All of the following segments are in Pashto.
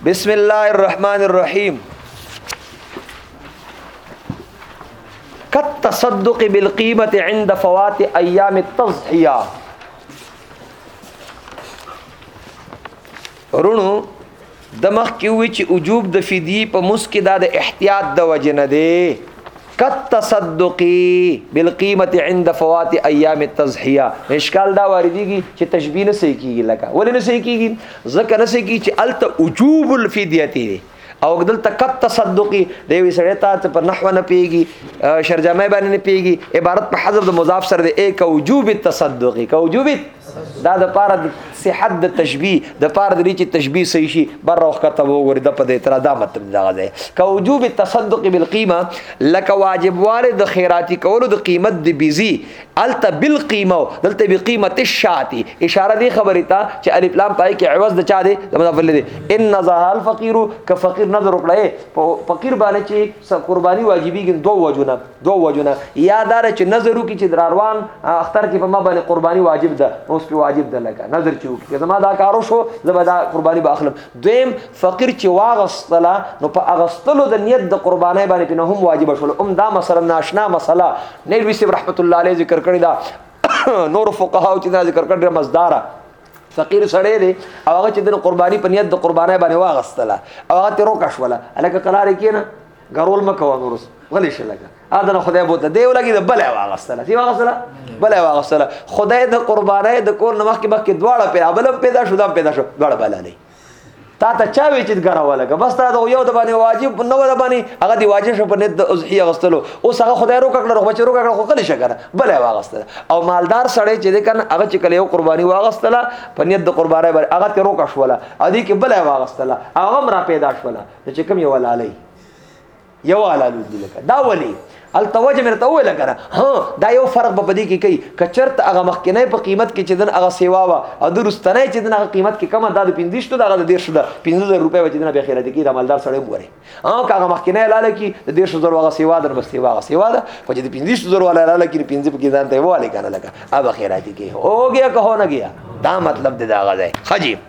بسم الله الرحمن الرحیم كالتصدق بالقيمة عند فوات أيام التضحية رونو ده مخکې ووي چې وجوب د فدیي په موس کې دا د احتیاط د وجې نه دی کت تصدقی بالقیمت عند فوات ایام التضحیه اشکال دا واردېږي چې تشبیه نه صحیح کیږي لکه ولې نه صحیح کیږي ځکه نه صحیح کیږي چې الته وجوب الفدیه دی او دل تکت تصدقي د یو سړی ته په نحو نه پیږي شرجمه باندې نه پیږي عبارت په حذف د مضاف سره د یک وجوب التصدقي کا وجوب دا د پاره د صحت د تشبیه د پاره د ریچ تشبیه صحیح شي بر روخ کته وګوري د په دې تر دا مطلب دا ده که وجوب تصدق بالقیمه لکه واجبواله د خیراتی کولو د قیمت د بیزی الته بالقیمه دلته به قیمت الشاتی اشاره دی خبره ته چې الف لام پای کې عوض د چا دی د مضافل دی ان نظر الفقیر ک فقیر نظر وکړي فقیر باندې چې قرباني واجبېږي دوه وجونه دو وجونه یا دار چې نظر وکي چې دراروان اختر کې په ما باندې قرباني واجب ده نو اوس په واجب ده لګا نظر چې وکي زما دا کارو شو زما دا قرباني به اخلم دویم فقیر چې واغستله نو په اغستلو د نیت د قرباني باندې په هم واجب شول ام دا مثلا ناشنا مسله نه لوي سي رحمت الله عليه ذکر کړی دا نور فقها او چې ذکر کړی مزدار فقیر سړی دی او هغه چې د قرباني په نیت د قرباني باندې واغستله او هغه ته روکښ ولا الکه قرار کینه ګرول مکو نورس غلی شي لګه اذن خدای بوته دی ولګي د بلې واغستله سی واغستله بلې واغستله خدای د قربانای د کور نمخ کې مخ کې دواړه پیدا بل پیدا شو دا پیدا شو دواړه بلالي تا ته چا وی چې ګره ولګه بس تا د یو د باندې واجب نو د باندې هغه دی واجب شو په نیت د اضحیه غستلو اوس هغه خدای روکه کړ خو چې روکه کړ خو کلی شګره بلې واغستله او مالدار سړی چې د کنه هغه چې کله یو قرباني واغستله په نیت د قربانای باندې هغه ته روکه شوله ادي کې بلې واغستله هغه را پیدا شوله نو چې کوم یو حلالي یو حلالو دي لکه دا ولي التوجه مې ته ویل کنه ها دا یو فرق په دې کې کوي کچرت هغه مخکنه په قیمت کې چې دن هغه سیوا وا او د رستنه چې دن هغه قیمت کې کمه دا د 15 ته هغه د 150 ده 15000 روپۍ چې دن به خیرت کې د مالدار سره وګوري ها هغه مخکنه لاله کې د 15000 هغه سیوا در بس سیوا سیوا ده خو چې د 15000 ولا لاله کې 15 کې ځان ته واله کنه لګه اب خیرت کې هو گیا کهو نه گیا دا مطلب دی دا غځای خجیب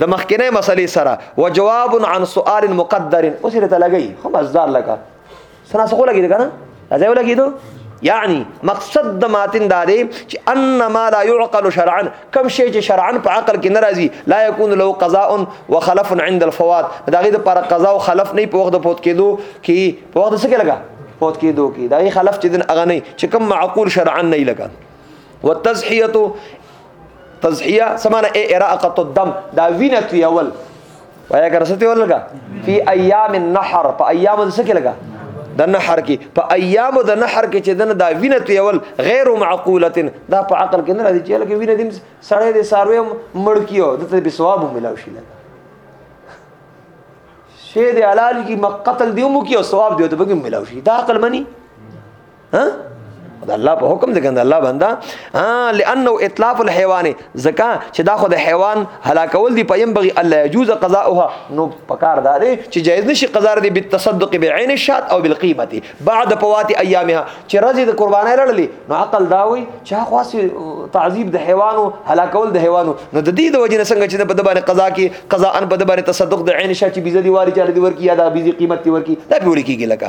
د مخکنه مسلې سره وجواب عن سؤال مقدر اوس ته لګي خو مزدار لګا سره څه لګي کنه راځي ولګیدو یعنی مقصد د ماتن دا دی چې ان ما لا يعقل شرعا کم شی چې شرعا په عقل کې ناراضي لا يكون له قضاء وخلف عند الفوات دا غي د پر قضا او خلف نه په وخت د فوت کېدو کې په وخت څه کې لګا فوت کېدو کې دا غي خلف چې دن اغه نه چې کم معقول شرعا نه لګا والتزحيه تزحیه سمانه ای اراقه الدم دا وینه توی اول وایا کرسته ول لگا فی ایام النحر په ایام د سکه لگا د نحر کې په ایام د نحر کې چې دنه دا وینه توی اول غیر معقوله دا په عقل کې نه راځي چې لکه وینه دین سړی د ساروی مړ کیو د ته به ثواب ملاو شي لګا شی د حلال کی مقتل دیومو کی او ثواب دیو ته به ملاو شي دا عقل منی ها دا الله په حکم دی کنه الله بندا ا لانه اطلاف الحيوان زکا چې دا خو د حیوان هلاکول دی پیم بغي الله يجوز قضاؤها نو پکار دا دی چې جایز نشي قضا دی بالتصدق بعين الشات او بالقيمه بعد فوات ايامها چې رزي د قربانای لړلې نو عقل دا وي چې خاصي تعذيب د حیوانو هلاکول د حیوانو نو د دې د وجې څنګه چې په دبر قضا کې قضا ان په دبر تصدق د عین شات چې بيزدي واري چاله دی ورکی یا د بيزي قیمت دی ورکی دا پیوړي کیږي لکه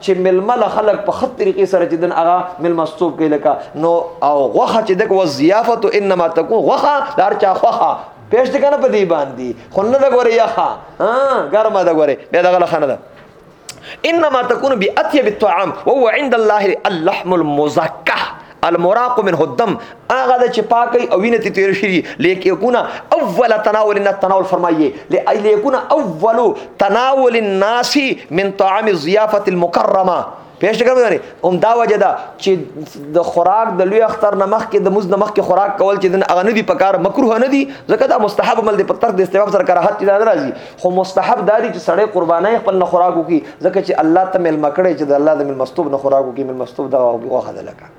چې ملما له خلک په خط طریقې سره چې دن هغه ملما ستوب کوي لکه نو او غوخه چې دغه ضیافت انما تکون غوخه دار چا خوخه پېښ دي کنه په دې باندې خو نه دا غوري یخه ها ګرمه دا غوري به دا غل خنه ده انما تكون باطيب الطعام وهو عند الله اللحم المزكى المراق من الدم هغه د چې پاکي او وینې ته تیر شي لیک یکونه اول تناول الناس تناول فرمایي لیک یکونه اول تناول الناس من طعام الضيافه المكرمه پیش کړم غني هم دا وجه دا چې د خوراک د لوی اختر نمخ کې د مز نمخ کې خوراک کول چې د اغه نه دی پکار مکروه نه دی ځکه دا مستحب عمل دی په تر د استحباب سره کراهت نه راځي خو مستحب دادی چې سړی قربانای خپل نه خوراک وکي ځکه چې الله ته مل مکړې چې د الله د مل مستوب نه خوراک وکي مل مستوب دا وغه ده لکه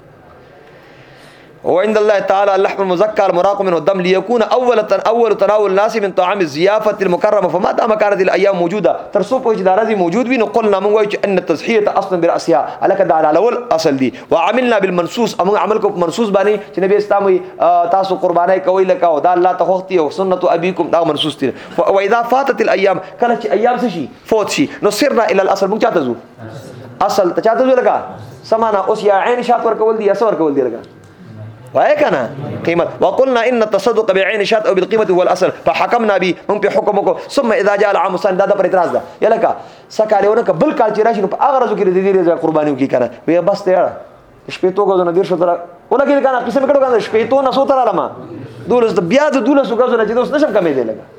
هو عند الله تعالى اللحم المزكى المراق منه الدم ليكون اول اول تناول الناس من طعام الضيافه المكرمه فما دام كانت الايام موجوده ترسو په چې دارازي موجود وي نو قلنا موږ وایو چې ان التضحيه اصلا براسها الکه د الاول اصل دي وعملنا بالمنصوص امو عمل کو منصوص باندې چې نبی اسلام تاسو قربانای کوي لکه او دا الله ته وختي او سنت ابيكم دا منصوص دي واذا فاتت الايام کله چې ایام څه شي فوت شي نو سرنا الى الاصل موږ چاته ځو اصل ته چاته ځو لګا سمانا اوس یا عین شات ور کول دي یا سور کول دي لګا وای کنه قیمت وقلنا ان التصدق بعين شات او بالقيمه هو الاصل فحكمنا به هم په حکم کو ثم اذا جاء العام سن دا پر اعتراض ده یلکه سکاله ورکه بل کال چې راشي نو په اغرض کې دې دې قرباني وکي کنه وی بس ته شپېتو غزو نه دیرشو تر ولګې کنه قسم کړو کنه شپېتو نه سو تر علما دولس د بیا د دولس غزو نه چې دوس نشم کمې دی لګا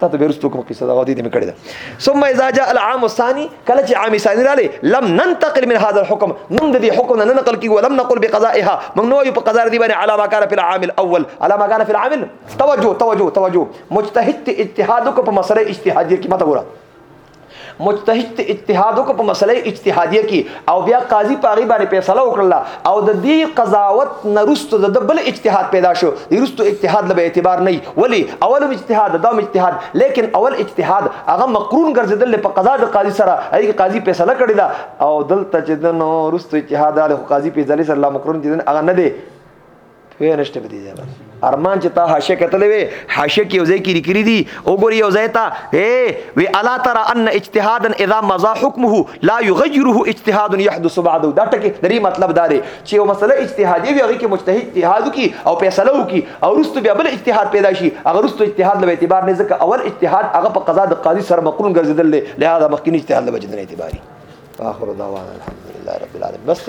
تا ته بیرستو کوم قصه دا غوډې دې کړې ده ثم اذا جاء العام الثاني کله چې عام ثاني رااله لم ننتقل من هذا الحكم موږ د دې حکم نه نقل کیږو لم نقل بقضائها موږ نو یو په قضا دی باندې علامه کار په العام الاول علامه کار په العام توجه توجه توجه مجتهد اجتهادو کو په مسله اجتهادي کې ماته ګوره مجتهد اجتهاد وکړ په مسله اجتهادیه کې او بیا قاضي په هغه باندې فیصله وکړه او د دې قضاوت نرستو د بل اجتهاد پیدا شو د رستو اجتهاد له اعتبار نه ولی اول اجتهاد دا اجتهاد لیکن اول اجتهاد هغه مقرون ګرځیدل په قضا د قاضي سره هغه قاضي فیصله کړی دا او دلته چې د نو رستو اجتهاد له قاضي په ځلې سره لا مقرون دي هغه نه دی وی نشته په دې ځای باندې ارمان چې تا حاشیه کتلې وي حاشیه کې یو ځای کې لیکلي دي وګوري یو ځای ته اے وی الا ترى ان اجتهادا اذا مضى حكمه لا يغيره اجتهاد يحدث بعده دا ټکی درې مطلب دا دی چې یو مسله اجتهادي وي هغه کې مجتهد اجتهاد کوي او فیصله کوي او رستو بیا بل اجتهاد پیدا شي هغه رستو اجتهاد له اعتبار نه ځکه اول اجتهاد هغه په قضا د قاضي سره مقرون ګرځیدل لهدا مخکینی اجتهاد له وجه نه اعتباري اخر دعوانا الحمد لله رب العالمين بس